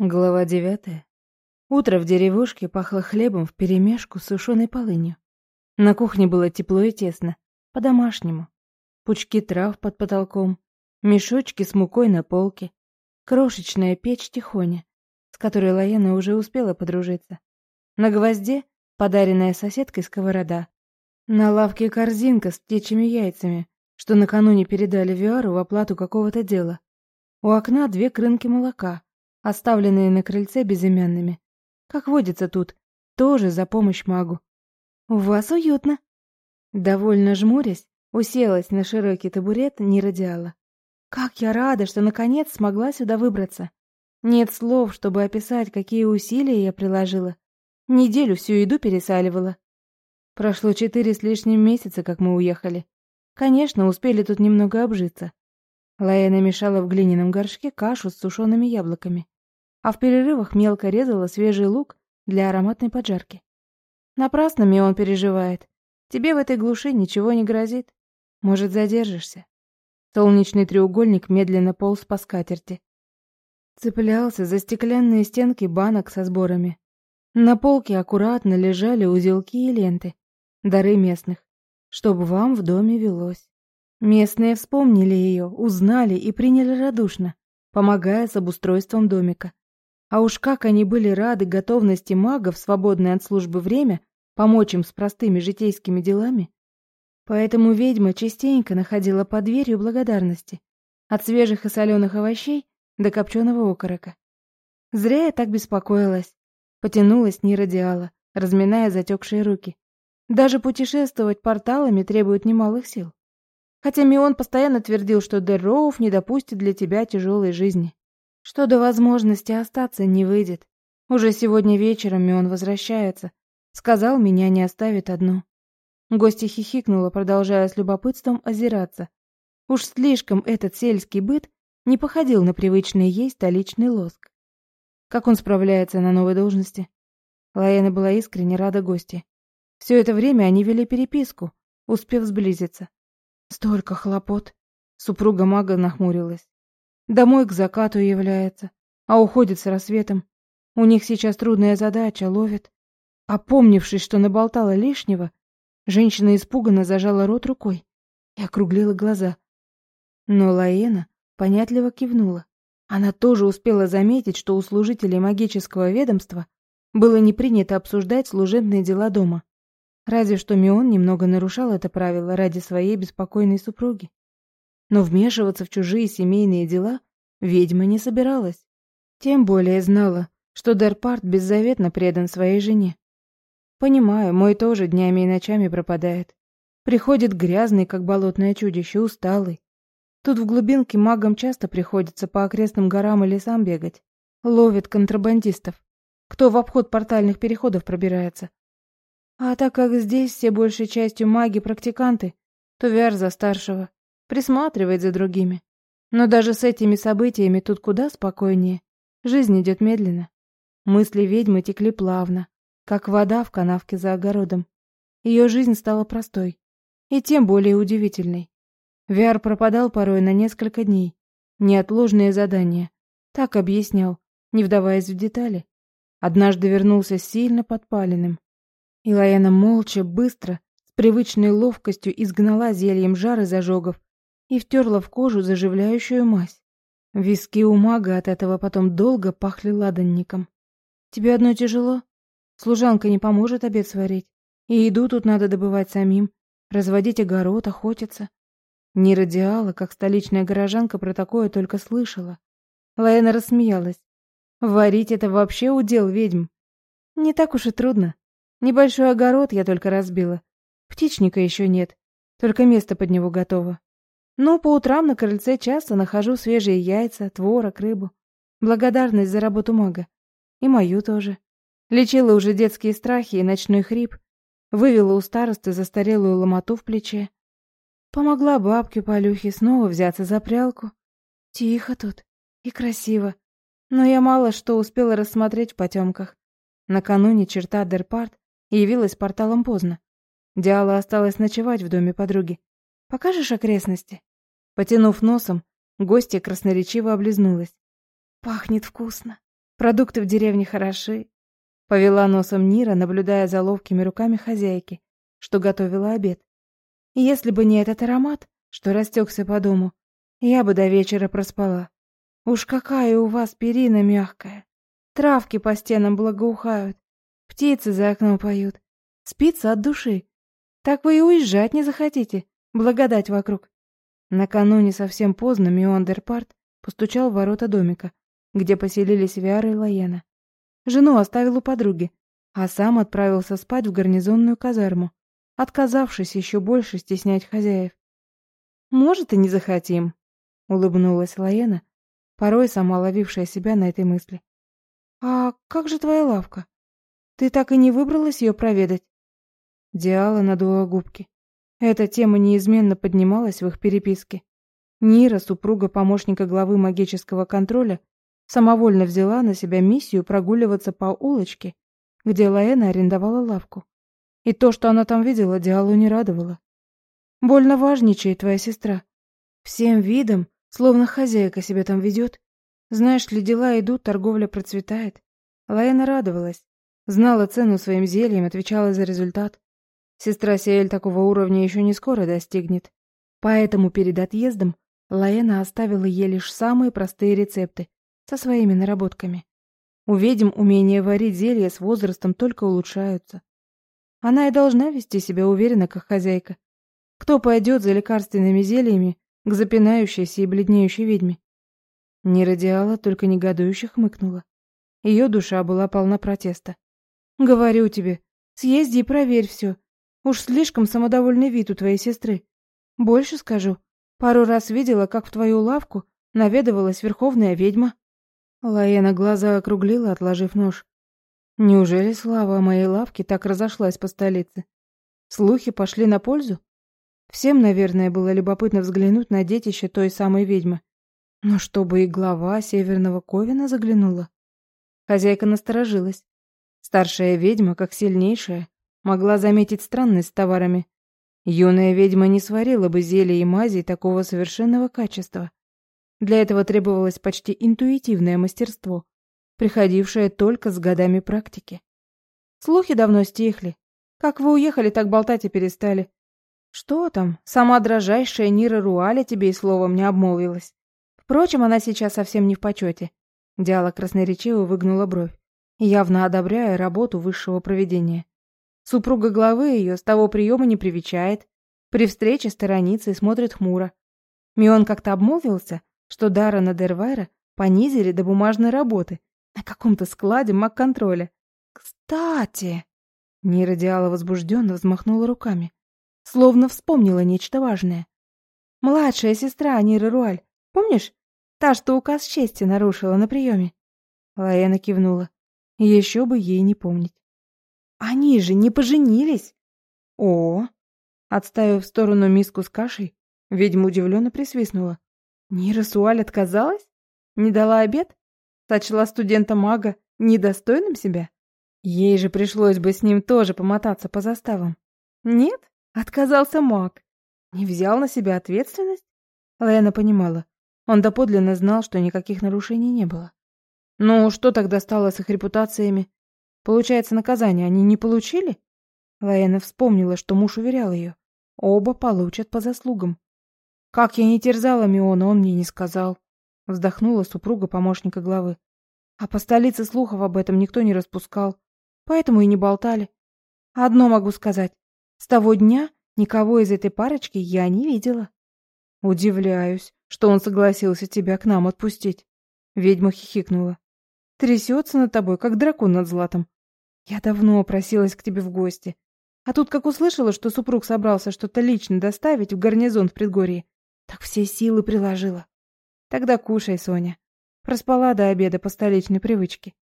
Глава девятая. Утро в деревушке пахло хлебом вперемешку с сушеной полынью. На кухне было тепло и тесно, по-домашнему. Пучки трав под потолком, мешочки с мукой на полке, крошечная печь тихоня, с которой Лаена уже успела подружиться. На гвозде подаренная соседкой сковорода. На лавке корзинка с птичьими яйцами, что накануне передали Виару в оплату какого-то дела. У окна две крынки молока, оставленные на крыльце безымянными. Как водится тут, тоже за помощь магу. «У вас уютно!» Довольно жмурясь, уселась на широкий табурет нерадиала. «Как я рада, что наконец смогла сюда выбраться! Нет слов, чтобы описать, какие усилия я приложила. Неделю всю еду пересаливала. Прошло четыре с лишним месяца, как мы уехали. Конечно, успели тут немного обжиться. Лая намешала в глиняном горшке кашу с сушеными яблоками а в перерывах мелко резала свежий лук для ароматной поджарки. Напрасно Мион переживает. Тебе в этой глуши ничего не грозит. Может, задержишься. Солнечный треугольник медленно полз по скатерти. Цеплялся за стеклянные стенки банок со сборами. На полке аккуратно лежали узелки и ленты, дары местных, чтобы вам в доме велось. Местные вспомнили ее, узнали и приняли радушно, помогая с обустройством домика. А уж как они были рады готовности мага в свободное от службы время помочь им с простыми житейскими делами. Поэтому ведьма частенько находила под дверью благодарности, от свежих и соленых овощей до копченого окорока. Зря я так беспокоилась. Потянулась нерадиала, разминая затекшие руки. Даже путешествовать порталами требует немалых сил. Хотя Мион постоянно твердил, что Дерроуф не допустит для тебя тяжелой жизни что до возможности остаться не выйдет. Уже сегодня вечером он возвращается. Сказал, меня не оставит одну. Гостья хихикнула, продолжая с любопытством озираться. Уж слишком этот сельский быт не походил на привычный ей столичный лоск. Как он справляется на новой должности? Лаэна была искренне рада гости. Все это время они вели переписку, успев сблизиться. Столько хлопот. Супруга мага нахмурилась. Домой к закату является, а уходит с рассветом. У них сейчас трудная задача, ловит. Опомнившись, что наболтала лишнего, женщина испуганно зажала рот рукой и округлила глаза. Но Лаена понятливо кивнула. Она тоже успела заметить, что у служителей магического ведомства было не принято обсуждать служебные дела дома. Разве что Мион немного нарушал это правило ради своей беспокойной супруги но вмешиваться в чужие семейные дела ведьма не собиралась. Тем более знала, что Дерпарт беззаветно предан своей жене. Понимаю, мой тоже днями и ночами пропадает. Приходит грязный, как болотное чудище, усталый. Тут в глубинке магам часто приходится по окрестным горам и лесам бегать. Ловит контрабандистов. Кто в обход портальных переходов пробирается. А так как здесь все большей частью маги-практиканты, то Вяр за старшего присматривает за другими. Но даже с этими событиями тут куда спокойнее. Жизнь идет медленно. Мысли ведьмы текли плавно, как вода в канавке за огородом. Ее жизнь стала простой и тем более удивительной. Виар пропадал порой на несколько дней. Неотложные задания. Так объяснял, не вдаваясь в детали. Однажды вернулся сильно подпаленным. И Лаяна молча, быстро, с привычной ловкостью изгнала зельем жар из ожогов и втерла в кожу заживляющую мазь. Виски у мага от этого потом долго пахли ладанником. «Тебе одно тяжело? Служанка не поможет обед сварить. И еду тут надо добывать самим, разводить огород, охотиться». Не радиала, как столичная горожанка про такое только слышала. Лаэна рассмеялась. «Варить это вообще удел ведьм. Не так уж и трудно. Небольшой огород я только разбила. Птичника еще нет, только место под него готово. Но по утрам на крыльце часто нахожу свежие яйца, творог, рыбу. Благодарность за работу мага. И мою тоже. Лечила уже детские страхи и ночной хрип. Вывела у старосты застарелую ломоту в плече. Помогла бабке Полюхе снова взяться за прялку. Тихо тут и красиво. Но я мало что успела рассмотреть в потемках. Накануне черта Дерпарт явилась порталом поздно. Диала осталась ночевать в доме подруги. Покажешь окрестности?» Потянув носом, гостья красноречиво облизнулась. «Пахнет вкусно», — Продукты в деревне хороши. Повела носом Нира, наблюдая за ловкими руками хозяйки, что готовила обед. Если бы не этот аромат, что растекся по дому, я бы до вечера проспала. Уж какая у вас перина мягкая. Травки по стенам благоухают, птицы за окном поют. Спится от души. Так вы и уезжать не захотите, благодать вокруг. Накануне совсем поздно Миондерпарт постучал в ворота домика, где поселились Виара и Лаена. Жену оставил у подруги, а сам отправился спать в гарнизонную казарму, отказавшись еще больше стеснять хозяев. «Может, и не захотим», — улыбнулась Лаена, порой сама ловившая себя на этой мысли. «А как же твоя лавка? Ты так и не выбралась ее проведать?» Диала надула губки. Эта тема неизменно поднималась в их переписке. Нира, супруга помощника главы магического контроля, самовольно взяла на себя миссию прогуливаться по улочке, где Лаэна арендовала лавку. И то, что она там видела, Диалу не радовало. «Больно важничает твоя сестра. Всем видом, словно хозяйка себя там ведет. Знаешь ли, дела идут, торговля процветает». Лаэна радовалась, знала цену своим зельям, отвечала за результат. Сестра Сиэль такого уровня еще не скоро достигнет. Поэтому перед отъездом Лаэна оставила ей лишь самые простые рецепты со своими наработками. У ведьм умение варить зелья с возрастом только улучшаются. Она и должна вести себя уверенно, как хозяйка. Кто пойдет за лекарственными зельями к запинающейся и бледнеющей ведьме? Не радиала, только негодующе хмыкнула. Ее душа была полна протеста. «Говорю тебе, съезди и проверь все. Уж слишком самодовольный вид у твоей сестры. Больше скажу. Пару раз видела, как в твою лавку наведывалась верховная ведьма. Лаена глаза округлила, отложив нож. Неужели слава о моей лавке так разошлась по столице? Слухи пошли на пользу? Всем, наверное, было любопытно взглянуть на детище той самой ведьмы. Но чтобы и глава Северного Ковина заглянула? Хозяйка насторожилась. Старшая ведьма, как сильнейшая, могла заметить странность с товарами. Юная ведьма не сварила бы зелья и мази такого совершенного качества. Для этого требовалось почти интуитивное мастерство, приходившее только с годами практики. Слухи давно стихли. Как вы уехали, так болтать и перестали. Что там, сама дрожайшая Нира Руаля тебе и словом не обмолвилась. Впрочем, она сейчас совсем не в почете. Диала красноречиво выгнула бровь, явно одобряя работу высшего проведения. Супруга главы ее с того приема не привечает, при встрече сторонится и смотрит хмуро. Мион как-то обмолвился, что Даррена Дервайра понизили до бумажной работы на каком-то складе маг-контроля. «Кстати...» Нира Диала возбужденно взмахнула руками, словно вспомнила нечто важное. «Младшая сестра Ниры Руаль, помнишь? Та, что указ чести нарушила на приеме?» Лаэна кивнула. Еще бы ей не помнить. Они же не поженились. О, отставив в сторону миску с кашей, ведьма удивленно присвистнула. Нира Суаль отказалась? Не дала обед? Сочла студента-мага недостойным себя? Ей же пришлось бы с ним тоже помотаться по заставам. Нет, отказался маг. Не взял на себя ответственность? Лена понимала. Он доподлинно знал, что никаких нарушений не было. Ну, что тогда стало с их репутациями? Получается, наказание они не получили? Лаэна вспомнила, что муж уверял ее. Оба получат по заслугам. Как я не терзала Миона, он мне не сказал. Вздохнула супруга помощника главы. А по столице слухов об этом никто не распускал. Поэтому и не болтали. Одно могу сказать. С того дня никого из этой парочки я не видела. Удивляюсь, что он согласился тебя к нам отпустить. Ведьма хихикнула. Трясется над тобой, как дракон над златом. Я давно просилась к тебе в гости. А тут как услышала, что супруг собрался что-то лично доставить в гарнизон в предгорье, так все силы приложила. Тогда кушай, Соня. Проспала до обеда по столичной привычке.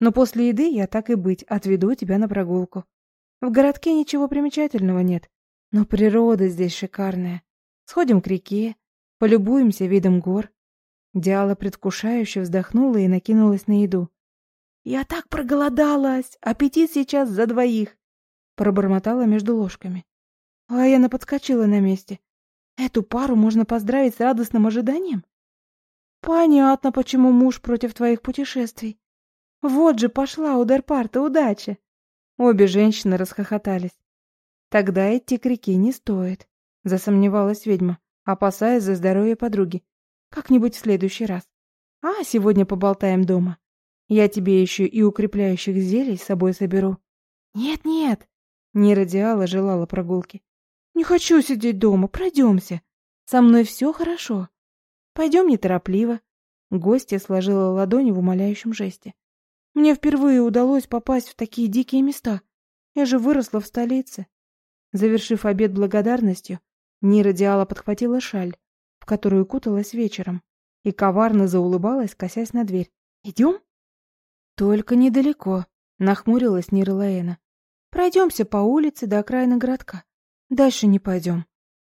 Но после еды я так и быть отведу тебя на прогулку. В городке ничего примечательного нет, но природа здесь шикарная. Сходим к реке, полюбуемся видом гор. Диала предвкушающе вздохнула и накинулась на еду. «Я так проголодалась! Аппетит сейчас за двоих!» Пробормотала между ложками. Лаяна подскочила на месте. «Эту пару можно поздравить с радостным ожиданием?» «Понятно, почему муж против твоих путешествий. Вот же пошла удар парта, удача!» Обе женщины расхохотались. «Тогда идти к реке не стоит», — засомневалась ведьма, опасаясь за здоровье подруги. «Как-нибудь в следующий раз. А сегодня поболтаем дома. Я тебе еще и укрепляющих зелий с собой соберу». «Нет-нет», — Нира Диала желала прогулки. «Не хочу сидеть дома, пройдемся. Со мной все хорошо. Пойдем неторопливо». Гостья сложила ладони в умоляющем жесте. «Мне впервые удалось попасть в такие дикие места. Я же выросла в столице». Завершив обед благодарностью, Нира Диала подхватила шаль, в которую куталась вечером, и коварно заулыбалась, косясь на дверь. «Идем?» «Только недалеко», — нахмурилась Нира Лаэна. «Пройдемся по улице до окраины городка. Дальше не пойдем».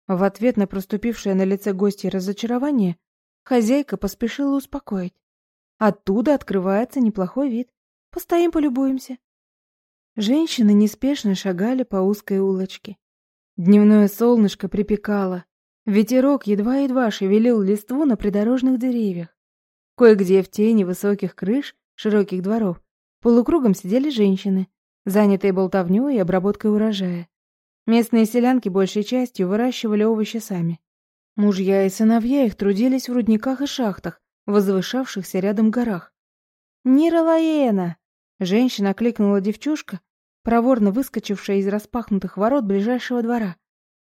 В ответ на проступившее на лице гостя разочарование, хозяйка поспешила успокоить. Оттуда открывается неплохой вид. Постоим, полюбуемся. Женщины неспешно шагали по узкой улочке. Дневное солнышко припекало. Ветерок едва-едва шевелил листву на придорожных деревьях. Кое-где в тени высоких крыш широких дворов полукругом сидели женщины, занятые болтовнёй и обработкой урожая. Местные селянки большей частью выращивали овощи сами. Мужья и сыновья их трудились в рудниках и шахтах, возвышавшихся рядом горах. «Нира Лаена!» Женщина окликнула девчушка, проворно выскочившая из распахнутых ворот ближайшего двора.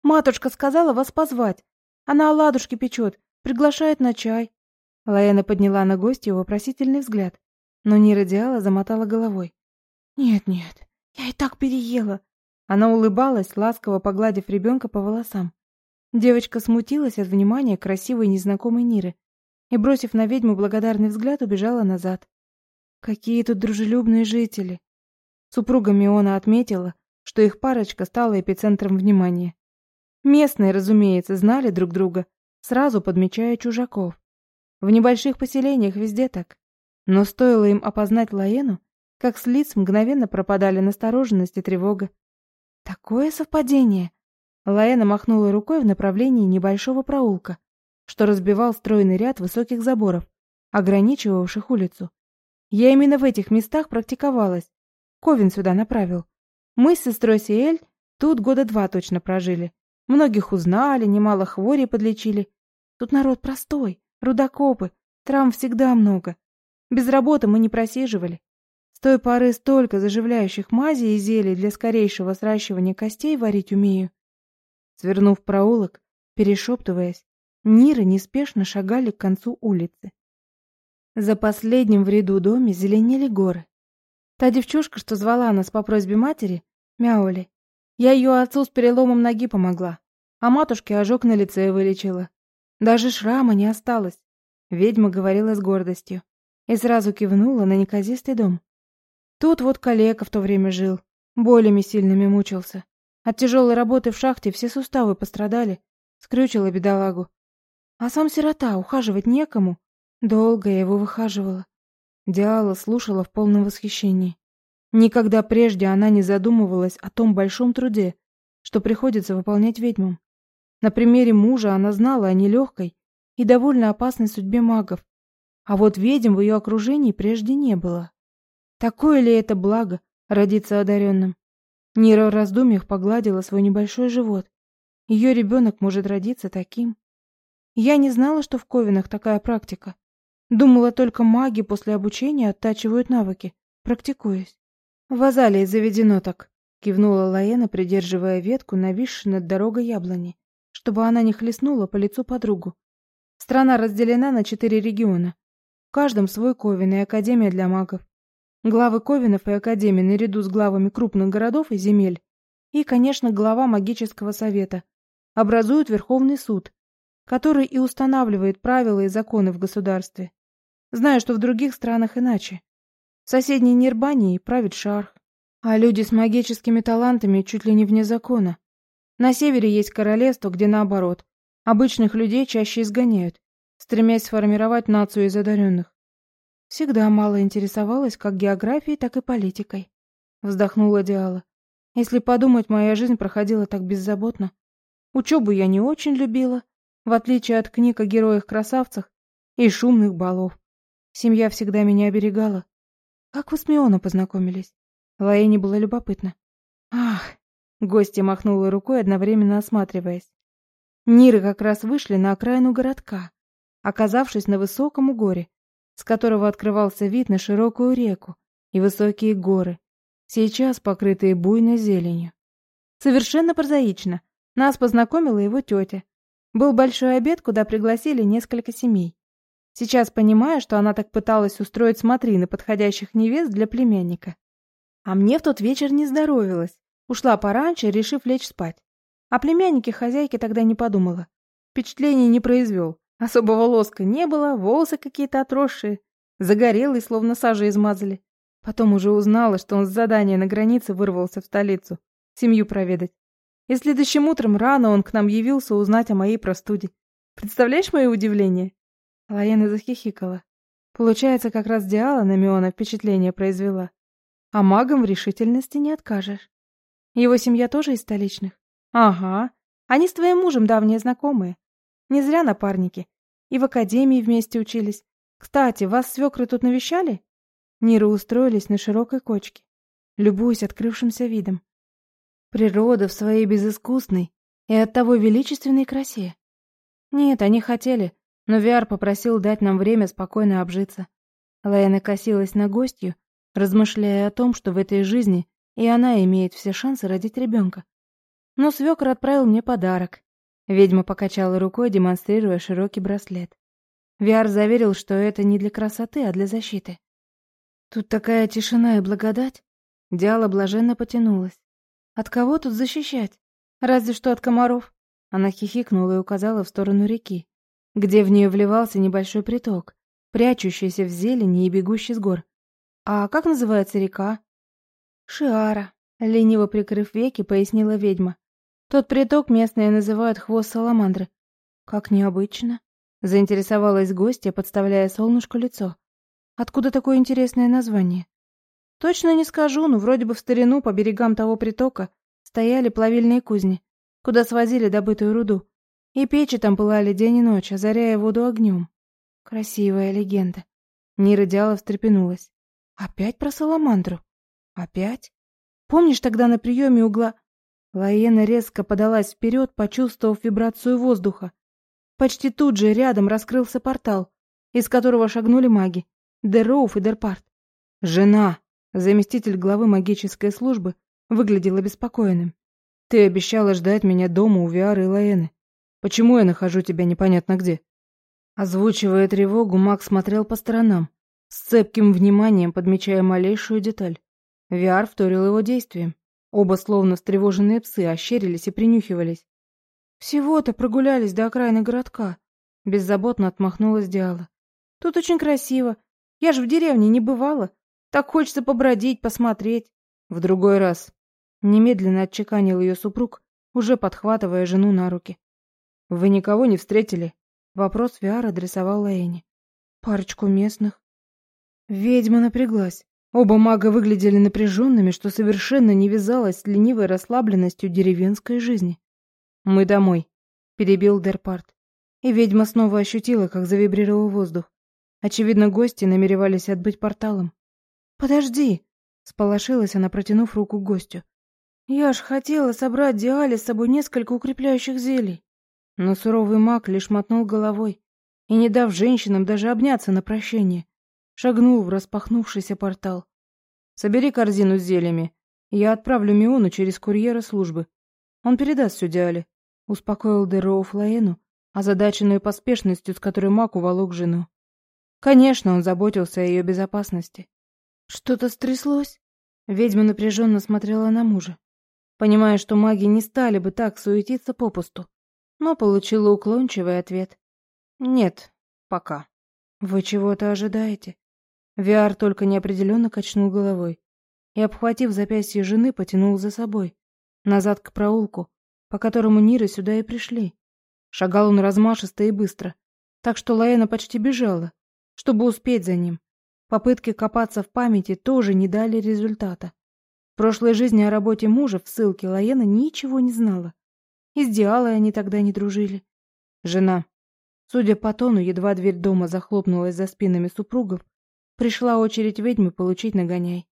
«Матушка сказала вас позвать. Она оладушки печет, приглашает на чай». Лаэна подняла на гостью вопросительный взгляд, но Нира Диала замотала головой. «Нет-нет, я и так переела. Она улыбалась, ласково погладив ребенка по волосам. Девочка смутилась от внимания красивой незнакомой Ниры и, бросив на ведьму благодарный взгляд, убежала назад. Какие тут дружелюбные жители. Супруга Миона отметила, что их парочка стала эпицентром внимания. Местные, разумеется, знали друг друга, сразу подмечая чужаков. В небольших поселениях везде так. Но стоило им опознать Лаену, как с лиц мгновенно пропадали настороженность и тревога. Такое совпадение. Лаэна махнула рукой в направлении небольшого проулка, что разбивал стройный ряд высоких заборов, ограничивавших улицу. Я именно в этих местах практиковалась. Ковин сюда направил. Мы с сестрой Сиэль тут года два точно прожили. Многих узнали, немало хворей подлечили. Тут народ простой, рудокопы, травм всегда много. Без работы мы не просиживали. С той поры столько заживляющих мазей и зелий для скорейшего сращивания костей варить умею. Свернув проулок, перешептываясь, Ниры неспешно шагали к концу улицы. За последним в ряду доме зеленели горы. Та девчушка, что звала нас по просьбе матери, Мяули, я ее отцу с переломом ноги помогла, а матушке ожог на лице вылечила. Даже шрама не осталось, ведьма говорила с гордостью и сразу кивнула на неказистый дом. Тут вот калека в то время жил, болями сильными мучился. От тяжелой работы в шахте все суставы пострадали, скрючила бедолагу. А сам сирота, ухаживать некому. Долго я его выхаживала. Диала слушала в полном восхищении. Никогда прежде она не задумывалась о том большом труде, что приходится выполнять ведьмам. На примере мужа она знала о нелегкой и довольно опасной судьбе магов, а вот ведьм в ее окружении прежде не было. Такое ли это благо родиться одаренным? Нира в раздумьях погладила свой небольшой живот. Ее ребенок может родиться таким. Я не знала, что в Ковинах такая практика. Думала, только маги после обучения оттачивают навыки, практикуясь. В Азалии заведено так, кивнула Лаена, придерживая ветку, нависшей над дорогой яблони, чтобы она не хлестнула по лицу подругу. Страна разделена на четыре региона. В каждом свой Ковен и Академия для магов. Главы Ковинов и Академии наряду с главами крупных городов и земель и, конечно, глава магического совета образуют Верховный суд, который и устанавливает правила и законы в государстве. Знаю, что в других странах иначе. В соседней Нирбании правит шарх, а люди с магическими талантами чуть ли не вне закона. На севере есть королевство, где наоборот. Обычных людей чаще изгоняют, стремясь сформировать нацию из одаренных. Всегда мало интересовалась как географией, так и политикой. Вздохнула Диала. Если подумать, моя жизнь проходила так беззаботно. Учебу я не очень любила, в отличие от книг о героях-красавцах и шумных балов. Семья всегда меня оберегала. Как вы с Мионой познакомились? Лаэне было любопытно. Ах, гостья махнула рукой, одновременно осматриваясь. Ниры как раз вышли на окраину городка, оказавшись на высоком угоре, с которого открывался вид на широкую реку и высокие горы, сейчас покрытые буйной зеленью. Совершенно прозаично. Нас познакомила его тетя. Был большой обед, куда пригласили несколько семей. Сейчас понимаю, что она так пыталась устроить смотрины подходящих невест для племянника. А мне в тот вечер не здоровилось. Ушла пораньше, решив лечь спать. О племяннике хозяйки тогда не подумала. Впечатление не произвел. Особого лоска не было, волосы какие-то отросшие. Загорелый, словно сажей измазали. Потом уже узнала, что он с задания на границе вырвался в столицу. Семью проведать. И следующим утром рано он к нам явился узнать о моей простуде. Представляешь мое удивление? Лаена захихикала. Получается, как раз Диала на Миона впечатление произвела. А магам в решительности не откажешь. Его семья тоже из столичных? Ага. Они с твоим мужем давние знакомые. Не зря напарники. И в академии вместе учились. Кстати, вас свекры тут навещали? Ниры устроились на широкой кочке, любуясь открывшимся видом. Природа в своей безыскусной и оттого величественной красе. Нет, они хотели, но Виар попросил дать нам время спокойно обжиться. Лаэна косилась на гостью, размышляя о том, что в этой жизни и она имеет все шансы родить ребенка. Но свекр отправил мне подарок. Ведьма покачала рукой, демонстрируя широкий браслет. Виар заверил, что это не для красоты, а для защиты. Тут такая тишина и благодать. Диала блаженно потянулась. От кого тут защищать? Разве что от комаров. Она хихикнула и указала в сторону реки, где в нее вливался небольшой приток, прячущийся в зелени и бегущий с гор. А как называется река? Шиара, лениво прикрыв веки, пояснила ведьма. Тот приток местные называют хвост саламандры. Как необычно. Заинтересовалась гостья, подставляя солнышку лицо. Откуда такое интересное название? Точно не скажу, но вроде бы в старину по берегам того притока стояли плавильные кузни, куда свозили добытую руду. И печи там пылали день и ночь, озаряя воду огнем. Красивая легенда. Нира Диала встрепенулась. Опять про саламандру? Опять? Помнишь тогда на приеме угла... Лаена резко подалась вперед, почувствовав вибрацию воздуха. Почти тут же рядом раскрылся портал, из которого шагнули маги. Дероуф и Дерпарт. «Жена!» Заместитель главы магической службы выглядел обеспокоенным. «Ты обещала ждать меня дома у Виары и Лаэны. Почему я нахожу тебя непонятно где?» Озвучивая тревогу, маг смотрел по сторонам, с цепким вниманием подмечая малейшую деталь. Виар вторил его действиям. Оба, словно встревоженные псы, ощерились и принюхивались. «Всего-то прогулялись до окраины городка», — беззаботно отмахнулась Диала. «Тут очень красиво. Я же в деревне не бывала. Так хочется побродить, посмотреть». «В другой раз», — немедленно отчеканил ее супруг, уже подхватывая жену на руки. «Вы никого не встретили?» Вопрос Виар адресовал Лаэне. «Парочку местных». Ведьма напряглась. Оба мага выглядели напряженными, что совершенно не вязалось с ленивой расслабленностью деревенской жизни. «Мы домой», — перебил Дерпарт. И ведьма снова ощутила, как завибрировал воздух. Очевидно, гости намеревались отбыть порталом. «Подожди!» — сполошилась она, протянув руку к гостю. «Я ж хотела собрать Диале с собой несколько укрепляющих зелий». Но суровый маг лишь мотнул головой и, не дав женщинам даже обняться на прощение, шагнул в распахнувшийся портал. «Собери корзину с зельями. Я отправлю Миону через курьера службы. Он передаст все Диале», — успокоил Дероу Флаену, озадаченную поспешностью, с которой маг уволок жену. Конечно, он заботился о ее безопасности. «Что-то стряслось?» Ведьма напряженно смотрела на мужа, понимая, что маги не стали бы так суетиться попусту, но получила уклончивый ответ. «Нет, пока». «Вы чего-то ожидаете?» Виар только неопределенно качнул головой и, обхватив запястье жены, потянул за собой, назад к проулку, по которому Ниры сюда и пришли. Шагал он размашисто и быстро, так что Лаэна почти бежала, чтобы успеть за ним. Попытки копаться в памяти тоже не дали результата. В прошлой жизни о работе мужа в ссылке Лаэна ничего не знала. И с Диалой они тогда не дружили. Жена. Судя по тону, едва дверь дома захлопнулась за спинами супругов, пришла очередь ведьмы получить нагоняй.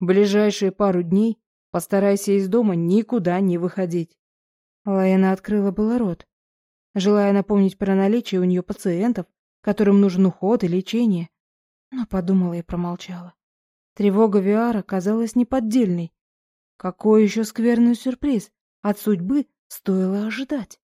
Ближайшие пару дней постарайся из дома никуда не выходить. Лаэна открыла было рот, желая напомнить про наличие у нее пациентов, которым нужен уход и лечение, но подумала и промолчала. Тревога Виара казалась неподдельной. Какой еще скверный сюрприз от судьбы стоило ожидать?